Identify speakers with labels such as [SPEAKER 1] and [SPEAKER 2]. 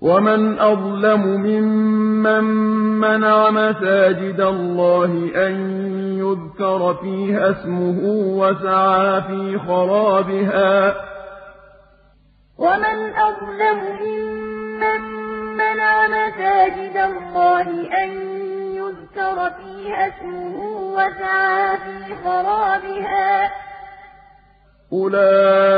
[SPEAKER 1] وَمَنْ أَظْلَمُ مِمَّن مَّنَعَ مَسَاجِدَ اللَّهِ أَن يُذْكَرَ فِيهَا اسْمُهُ وَسَعَىٰ فِي خَرَابِهَا ۚ
[SPEAKER 2] وَمَنْ أَظْلَمُ مِمَّن مَّنَعَ مَسَاجِدَ اللَّهِ أَن يُذْكَرَ فِيهَا اسْمُهُ وَسَعَىٰ فِي خَرَابِهَا ۚ
[SPEAKER 1] أُولَٰئِكَ